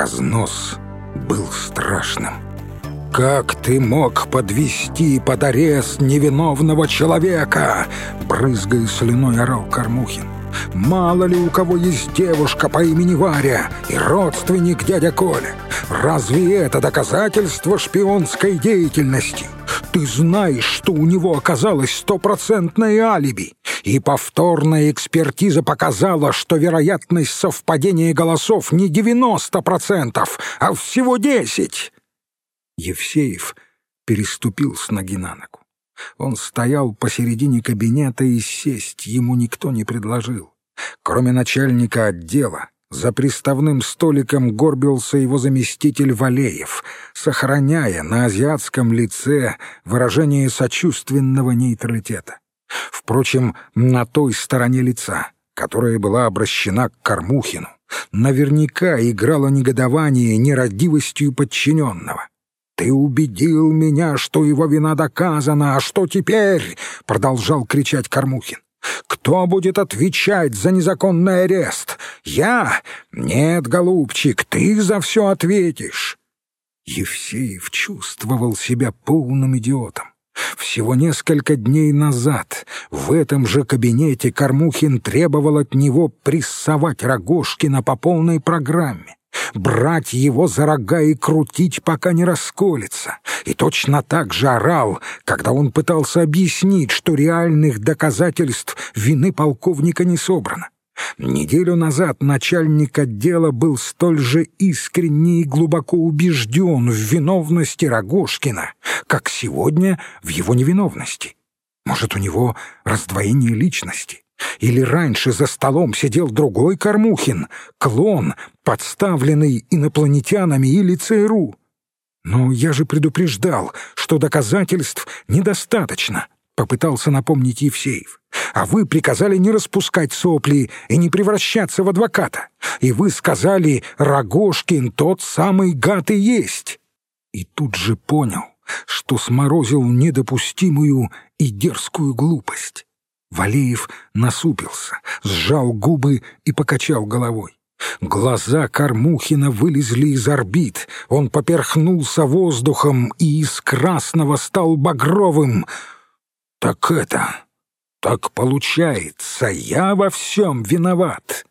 Разнос был страшным. «Как ты мог подвести под арест невиновного человека?» Брызгая слюной орал Кормухин. «Мало ли у кого есть девушка по имени Варя и родственник дядя Коля. Разве это доказательство шпионской деятельности? Ты знаешь, что у него оказалось стопроцентное алиби, и повторная экспертиза показала, что вероятность совпадения голосов не 90%, а всего 10%. Евсеев переступил с ноги на ногу. Он стоял посередине кабинета, и сесть ему никто не предложил. Кроме начальника отдела, за приставным столиком горбился его заместитель Валеев, сохраняя на азиатском лице выражение сочувственного нейтралитета. Впрочем, на той стороне лица, которая была обращена к Кормухину, наверняка играло негодование нерадивостью подчиненного. «Ты убедил меня, что его вина доказана, а что теперь?» — продолжал кричать Кормухин. «Кто будет отвечать за незаконный арест? Я? Нет, голубчик, ты за все ответишь!» Евсеев чувствовал себя полным идиотом. Всего несколько дней назад в этом же кабинете Кормухин требовал от него прессовать Рогожкина по полной программе брать его за рога и крутить, пока не расколется. И точно так же орал, когда он пытался объяснить, что реальных доказательств вины полковника не собрано. Неделю назад начальник отдела был столь же искренне и глубоко убежден в виновности Рогожкина, как сегодня в его невиновности. Может, у него раздвоение личности? Или раньше за столом сидел другой Кормухин, клон, подставленный инопланетянами или ЦРУ? Но я же предупреждал, что доказательств недостаточно, попытался напомнить Евсеев. А вы приказали не распускать сопли и не превращаться в адвоката. И вы сказали, Рогошкин тот самый гад и есть. И тут же понял, что сморозил недопустимую и дерзкую глупость. Валеев насупился, сжал губы и покачал головой. Глаза Кормухина вылезли из орбит, он поперхнулся воздухом и из красного стал багровым. «Так это... так получается, я во всем виноват!»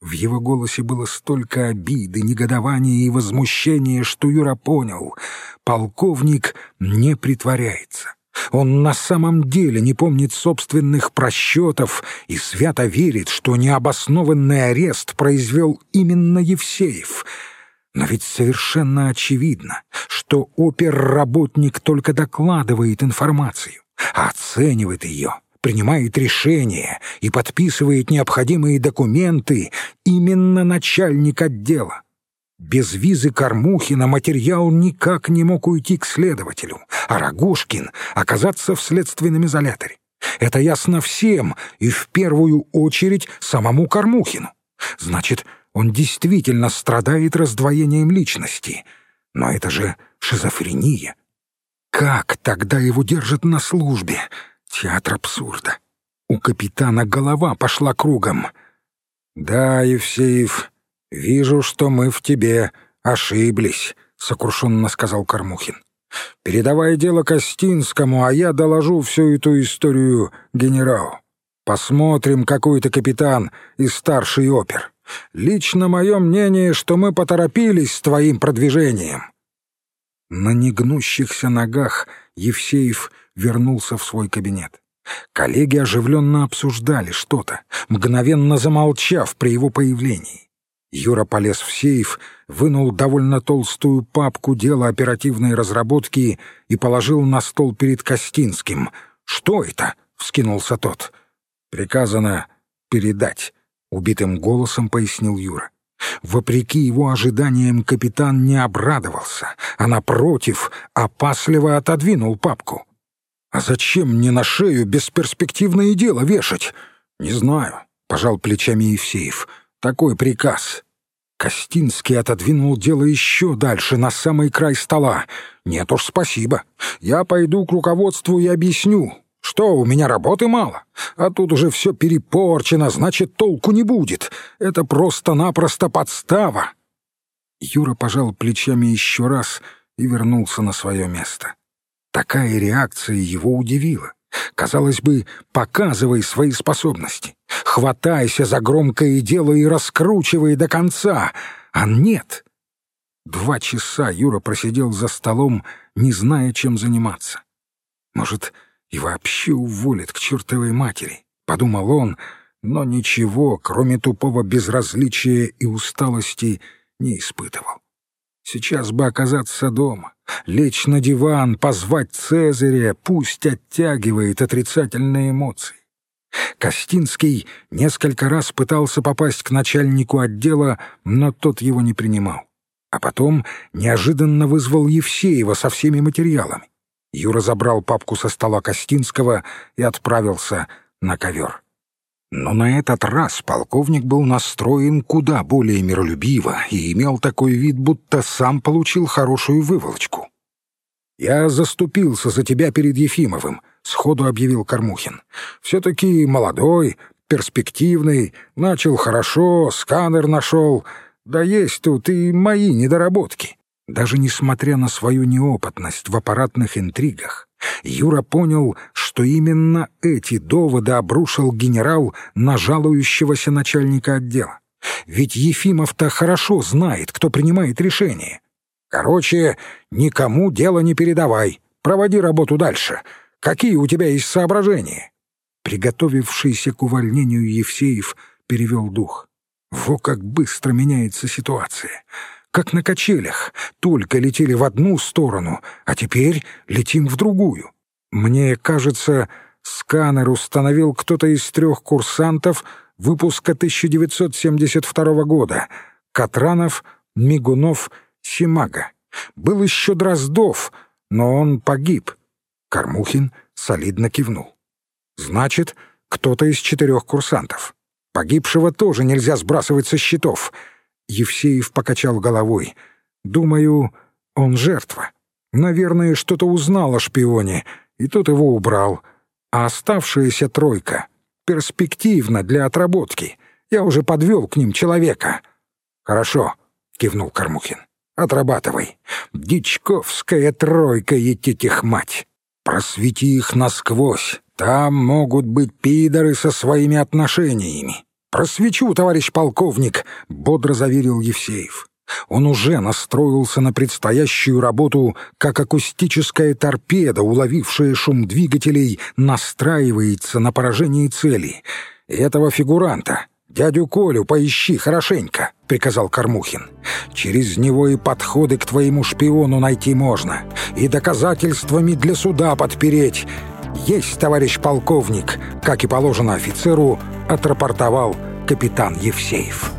В его голосе было столько обиды, негодования и возмущения, что Юра понял — полковник не притворяется. Он на самом деле не помнит собственных просчетов и свято верит, что необоснованный арест произвел именно Евсеев. Но ведь совершенно очевидно, что оперработник только докладывает информацию, а оценивает ее, принимает решения и подписывает необходимые документы именно начальник отдела. Без визы Кормухина материал никак не мог уйти к следователю, а Рогушкин оказаться в следственном изоляторе. Это ясно всем, и в первую очередь самому Кормухину. Значит, он действительно страдает раздвоением личности. Но это же шизофрения. Как тогда его держат на службе? Театр абсурда. У капитана голова пошла кругом. «Да, Евсеев, «Вижу, что мы в тебе ошиблись», — сокрушенно сказал Кормухин. «Передавай дело Костинскому, а я доложу всю эту историю генералу. Посмотрим, какой ты капитан и старший опер. Лично мое мнение, что мы поторопились с твоим продвижением». На негнущихся ногах Евсеев вернулся в свой кабинет. Коллеги оживленно обсуждали что-то, мгновенно замолчав при его появлении. Юра полез в сейф, вынул довольно толстую папку дела оперативной разработки и положил на стол перед Костинским. «Что это?» — вскинулся тот. «Приказано передать», — убитым голосом пояснил Юра. Вопреки его ожиданиям капитан не обрадовался, а, напротив, опасливо отодвинул папку. «А зачем мне на шею бесперспективное дело вешать?» «Не знаю», — пожал плечами Евсеев. «Такой приказ. Костинский отодвинул дело еще дальше, на самый край стола. «Нет уж, спасибо. Я пойду к руководству и объясню. Что, у меня работы мало? А тут уже все перепорчено, значит, толку не будет. Это просто-напросто подстава». Юра пожал плечами еще раз и вернулся на свое место. Такая реакция его удивила. Казалось бы, показывай свои способности. Хватайся за громкое дело и раскручивай до конца. А нет. Два часа Юра просидел за столом, не зная, чем заниматься. Может, и вообще уволит к чертовой матери, — подумал он, но ничего, кроме тупого безразличия и усталости, не испытывал. Сейчас бы оказаться дома, лечь на диван, позвать Цезаря, пусть оттягивает отрицательные эмоции. Костинский несколько раз пытался попасть к начальнику отдела, но тот его не принимал. А потом неожиданно вызвал Евсеева со всеми материалами. Юра забрал папку со стола Костинского и отправился на ковер. Но на этот раз полковник был настроен куда более миролюбиво и имел такой вид, будто сам получил хорошую выволочку. «Я заступился за тебя перед Ефимовым», — сходу объявил Кормухин. «Все-таки молодой, перспективный, начал хорошо, сканер нашел. Да есть тут и мои недоработки». Даже несмотря на свою неопытность в аппаратных интригах, Юра понял, что именно эти доводы обрушил генерал на жалующегося начальника отдела. Ведь Ефимов-то хорошо знает, кто принимает решение. Короче, никому дело не передавай, проводи работу дальше. Какие у тебя есть соображения?» Приготовившийся к увольнению Евсеев перевел дух. Во как быстро меняется ситуация как на качелях, только летели в одну сторону, а теперь летим в другую. Мне кажется, сканер установил кто-то из трех курсантов выпуска 1972 года — Катранов, Мигунов, Симага. Был еще Дроздов, но он погиб. Кормухин солидно кивнул. Значит, кто-то из четырех курсантов. Погибшего тоже нельзя сбрасывать со счетов — Евсеев покачал головой. «Думаю, он жертва. Наверное, что-то узнал о шпионе, и тот его убрал. А оставшаяся тройка перспективна для отработки. Я уже подвел к ним человека». «Хорошо», — кивнул Кормухин. «Отрабатывай. Дичковская тройка, етить их мать. Просвети их насквозь. Там могут быть пидоры со своими отношениями. «Просвечу, товарищ полковник», — бодро заверил Евсеев. Он уже настроился на предстоящую работу, как акустическая торпеда, уловившая шум двигателей, настраивается на поражение цели. Этого фигуранта, дядю Колю, поищи хорошенько, — приказал Кормухин. Через него и подходы к твоему шпиону найти можно, и доказательствами для суда подпереть. Есть, товарищ полковник, как и положено офицеру, отрапортовал капитан Евсеев.